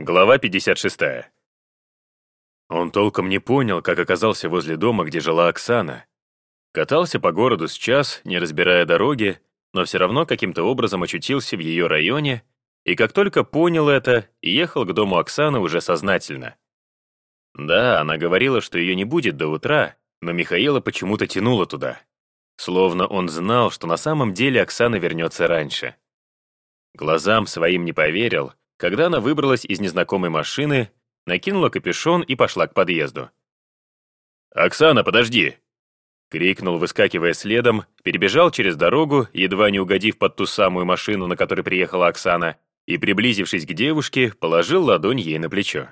Глава 56. Он толком не понял, как оказался возле дома, где жила Оксана. Катался по городу с час, не разбирая дороги, но все равно каким-то образом очутился в ее районе, и как только понял это, ехал к дому Оксаны уже сознательно. Да, она говорила, что ее не будет до утра, но Михаила почему-то тянуло туда. Словно он знал, что на самом деле Оксана вернется раньше. Глазам своим не поверил, когда она выбралась из незнакомой машины, накинула капюшон и пошла к подъезду. «Оксана, подожди!» Крикнул, выскакивая следом, перебежал через дорогу, едва не угодив под ту самую машину, на которой приехала Оксана, и, приблизившись к девушке, положил ладонь ей на плечо.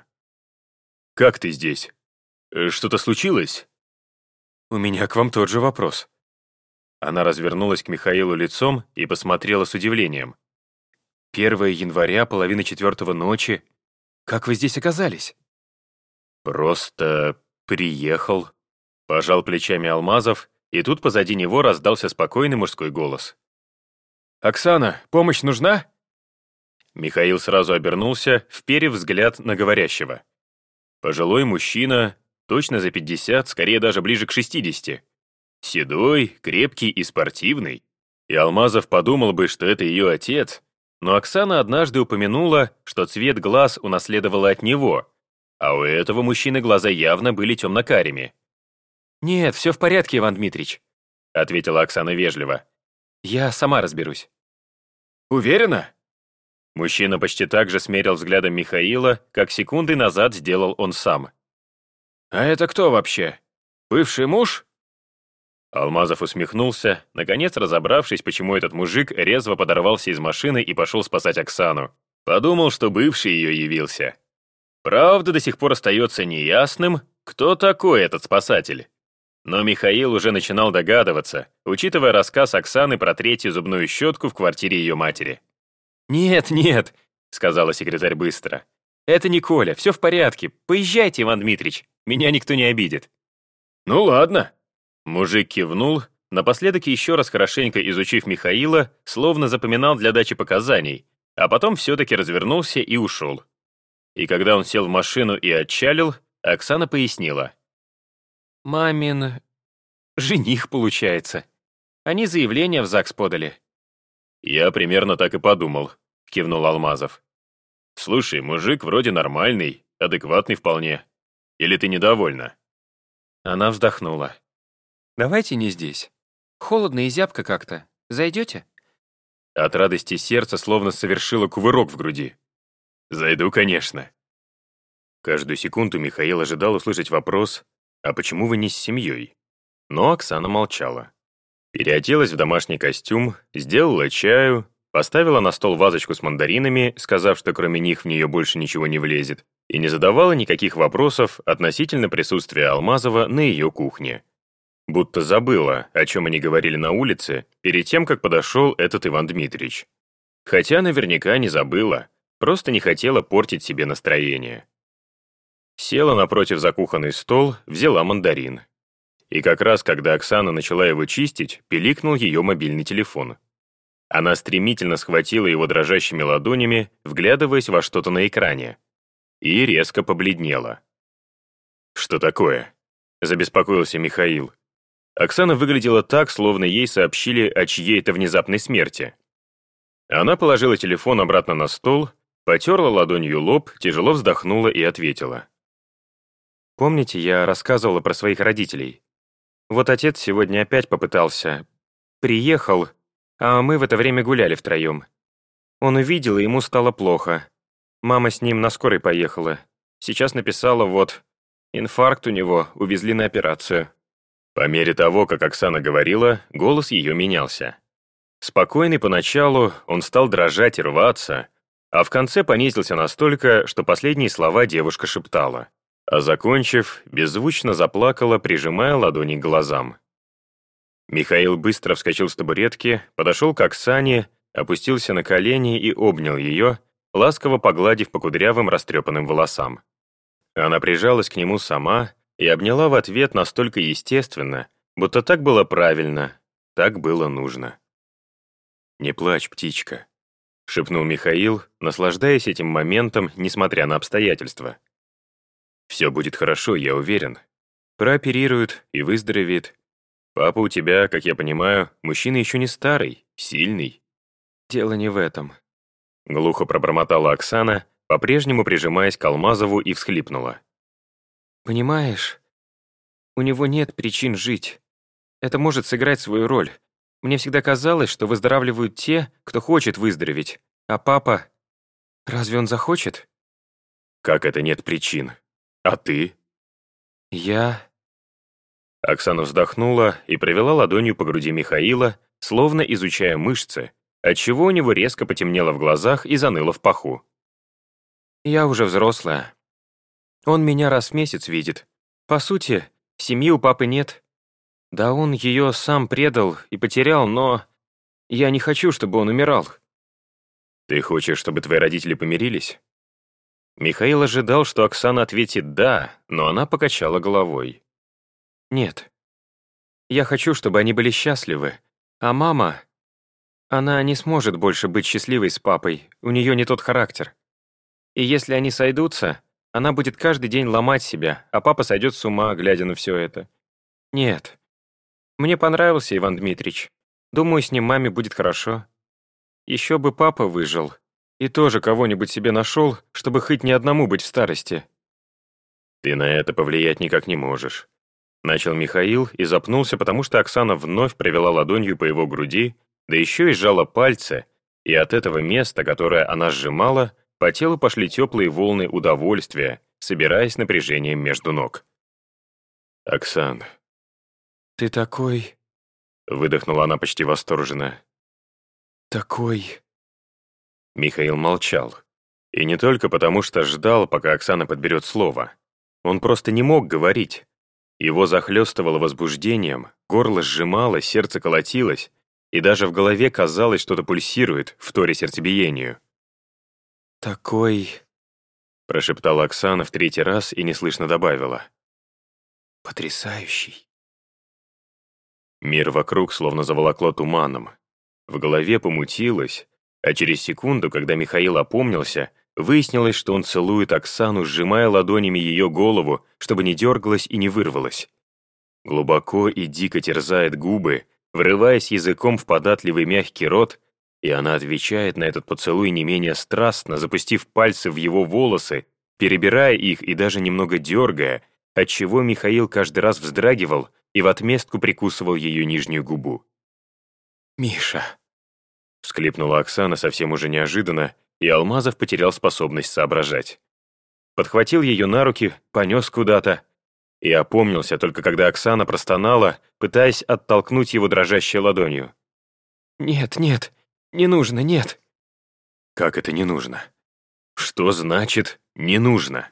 «Как ты здесь? Э, что-то случилось?» «У меня к вам тот же вопрос». Она развернулась к Михаилу лицом и посмотрела с удивлением. 1 января, половина четвертого ночи. Как вы здесь оказались?» «Просто приехал», — пожал плечами Алмазов, и тут позади него раздался спокойный мужской голос. «Оксана, помощь нужна?» Михаил сразу обернулся, вперев взгляд на говорящего. Пожилой мужчина, точно за 50, скорее даже ближе к 60. Седой, крепкий и спортивный. И Алмазов подумал бы, что это ее отец, но Оксана однажды упомянула, что цвет глаз унаследовала от него, а у этого мужчины глаза явно были темно-карими. «Нет, все в порядке, Иван Дмитрич», — ответила Оксана вежливо. «Я сама разберусь». «Уверена?» Мужчина почти так же смерил взглядом Михаила, как секунды назад сделал он сам. «А это кто вообще? Бывший муж?» Алмазов усмехнулся, наконец разобравшись, почему этот мужик резво подорвался из машины и пошел спасать Оксану. Подумал, что бывший ее явился. Правда, до сих пор остается неясным, кто такой этот спасатель. Но Михаил уже начинал догадываться, учитывая рассказ Оксаны про третью зубную щетку в квартире ее матери. «Нет, нет», — сказала секретарь быстро. «Это не Коля, все в порядке. Поезжайте, Иван Дмитрич, меня никто не обидит». «Ну ладно», Мужик кивнул, напоследок еще раз хорошенько изучив Михаила, словно запоминал для дачи показаний, а потом все-таки развернулся и ушел. И когда он сел в машину и отчалил, Оксана пояснила. «Мамин... жених, получается. Они заявление в ЗАГС подали». «Я примерно так и подумал», — кивнул Алмазов. «Слушай, мужик вроде нормальный, адекватный вполне. Или ты недовольна?» Она вздохнула. «Давайте не здесь. Холодно и зябко как-то. Зайдете?» От радости сердце словно совершило кувырок в груди. «Зайду, конечно». Каждую секунду Михаил ожидал услышать вопрос «А почему вы не с семьей?» Но Оксана молчала. Переоделась в домашний костюм, сделала чаю, поставила на стол вазочку с мандаринами, сказав, что кроме них в нее больше ничего не влезет, и не задавала никаких вопросов относительно присутствия Алмазова на ее кухне. Будто забыла, о чем они говорили на улице, перед тем, как подошел этот Иван Дмитриевич. Хотя наверняка не забыла, просто не хотела портить себе настроение. Села напротив за кухонный стол, взяла мандарин. И как раз, когда Оксана начала его чистить, пиликнул ее мобильный телефон. Она стремительно схватила его дрожащими ладонями, вглядываясь во что-то на экране. И резко побледнела. «Что такое?» — забеспокоился Михаил. Оксана выглядела так, словно ей сообщили о чьей-то внезапной смерти. Она положила телефон обратно на стол, потерла ладонью лоб, тяжело вздохнула и ответила. «Помните, я рассказывала про своих родителей? Вот отец сегодня опять попытался. Приехал, а мы в это время гуляли втроем. Он увидел, и ему стало плохо. Мама с ним на скорой поехала. Сейчас написала вот, инфаркт у него, увезли на операцию. По мере того, как Оксана говорила, голос ее менялся. Спокойный поначалу, он стал дрожать и рваться, а в конце понизился настолько, что последние слова девушка шептала. А закончив, беззвучно заплакала, прижимая ладони к глазам. Михаил быстро вскочил с табуретки, подошел к Оксане, опустился на колени и обнял ее, ласково погладив по кудрявым растрепанным волосам. Она прижалась к нему сама, и обняла в ответ настолько естественно, будто так было правильно, так было нужно. «Не плачь, птичка. шепнул Михаил, наслаждаясь этим моментом, несмотря на обстоятельства. «Все будет хорошо, я уверен. Прооперируют и выздоровеет. Папа у тебя, как я понимаю, мужчина еще не старый, сильный». «Дело не в этом», — глухо пробормотала Оксана, по-прежнему прижимаясь к Алмазову и всхлипнула. «Понимаешь, у него нет причин жить. Это может сыграть свою роль. Мне всегда казалось, что выздоравливают те, кто хочет выздороветь. А папа... Разве он захочет? Как это нет причин? А ты? Я... Оксана вздохнула и провела ладонью по груди Михаила, словно изучая мышцы, отчего у него резко потемнело в глазах и заныло в паху. «Я уже взрослая. Он меня раз в месяц видит. По сути, семьи у папы нет. Да он ее сам предал и потерял, но... Я не хочу, чтобы он умирал. Ты хочешь, чтобы твои родители помирились? Михаил ожидал, что Оксана ответит «да», но она покачала головой. «Нет. Я хочу, чтобы они были счастливы. А мама... Она не сможет больше быть счастливой с папой, у нее не тот характер. И если они сойдутся, она будет каждый день ломать себя, а папа сойдет с ума, глядя на все это. Нет, мне понравился Иван Дмитрич. Думаю, с ним маме будет хорошо. Еще бы папа выжил. И тоже кого-нибудь себе нашел, чтобы хоть ни одному быть в старости. Ты на это повлиять никак не можешь. Начал Михаил и запнулся, потому что Оксана вновь провела ладонью по его груди, да еще и сжала пальцы, и от этого места, которое она сжимала, по телу пошли теплые волны удовольствия, собираясь напряжением между ног. «Оксан, «Ты такой...» — выдохнула она почти восторженно. «Такой...» Михаил молчал. И не только потому, что ждал, пока Оксана подберет слово. Он просто не мог говорить. Его захлестывало возбуждением, горло сжимало, сердце колотилось, и даже в голове казалось, что-то пульсирует, в торе сердцебиению. «Такой...» — прошептала Оксана в третий раз и неслышно добавила. «Потрясающий». Мир вокруг словно заволокло туманом. В голове помутилось, а через секунду, когда Михаил опомнился, выяснилось, что он целует Оксану, сжимая ладонями ее голову, чтобы не дергалась и не вырвалась. Глубоко и дико терзает губы, врываясь языком в податливый мягкий рот, и она отвечает на этот поцелуй не менее страстно, запустив пальцы в его волосы, перебирая их и даже немного дергая, отчего Михаил каждый раз вздрагивал, и в отместку прикусывал ее нижнюю губу. «Миша!» — всклипнула Оксана совсем уже неожиданно, и Алмазов потерял способность соображать. Подхватил ее на руки, понес куда-то, и опомнился только когда Оксана простонала, пытаясь оттолкнуть его дрожащей ладонью. «Нет, нет, не нужно, нет!» «Как это не нужно?» «Что значит «не нужно»?»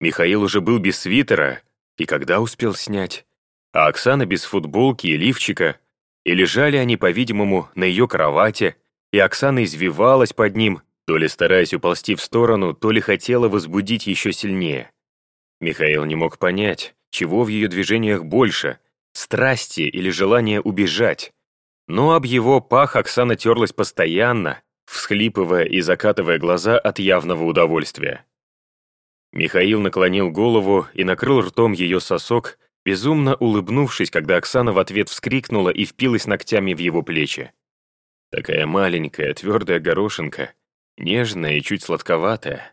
Михаил уже был без свитера, и когда успел снять? а Оксана без футболки и лифчика, и лежали они, по-видимому, на ее кровати, и Оксана извивалась под ним, то ли стараясь уползти в сторону, то ли хотела возбудить еще сильнее. Михаил не мог понять, чего в ее движениях больше — страсти или желание убежать. Но об его пах Оксана терлась постоянно, всхлипывая и закатывая глаза от явного удовольствия. Михаил наклонил голову и накрыл ртом ее сосок, безумно улыбнувшись, когда Оксана в ответ вскрикнула и впилась ногтями в его плечи. Такая маленькая, твердая горошинка, нежная и чуть сладковатая.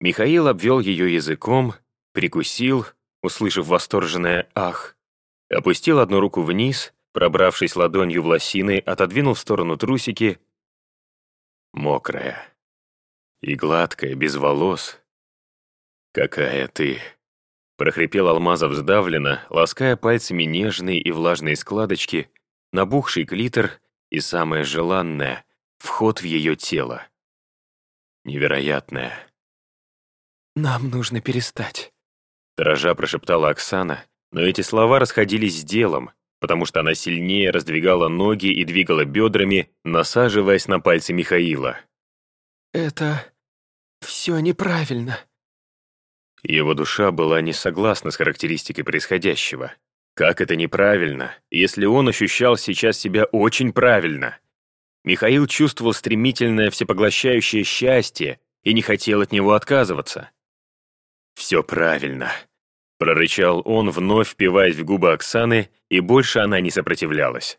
Михаил обвел ее языком, прикусил, услышав восторженное «ах», опустил одну руку вниз, пробравшись ладонью в лосины, отодвинул в сторону трусики. Мокрая и гладкая, без волос. «Какая ты!» прохрипел Алмазов сдавленно, лаская пальцами нежные и влажные складочки, набухший клитор и самое желанное — вход в ее тело. Невероятное. «Нам нужно перестать», — дрожа прошептала Оксана, но эти слова расходились с делом, потому что она сильнее раздвигала ноги и двигала бедрами, насаживаясь на пальцы Михаила. «Это все неправильно», его душа была не согласна с характеристикой происходящего. Как это неправильно, если он ощущал сейчас себя очень правильно? Михаил чувствовал стремительное всепоглощающее счастье и не хотел от него отказываться. «Все правильно», — прорычал он, вновь впиваясь в губы Оксаны, и больше она не сопротивлялась.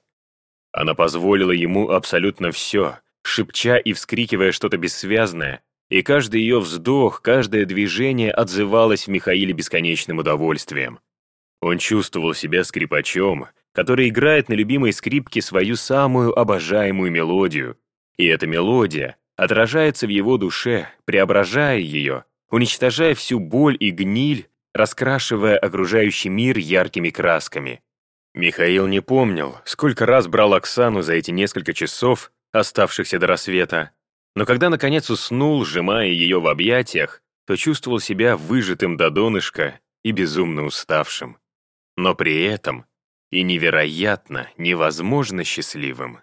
Она позволила ему абсолютно все, шепча и вскрикивая что-то бессвязное, и каждый ее вздох, каждое движение отзывалось в Михаиле бесконечным удовольствием. Он чувствовал себя скрипачом, который играет на любимой скрипке свою самую обожаемую мелодию, и эта мелодия отражается в его душе, преображая ее, уничтожая всю боль и гниль, раскрашивая окружающий мир яркими красками. Михаил не помнил, сколько раз брал Оксану за эти несколько часов, оставшихся до рассвета, но когда наконец уснул, сжимая ее в объятиях, то чувствовал себя выжатым до донышка и безумно уставшим. Но при этом и невероятно, невозможно счастливым.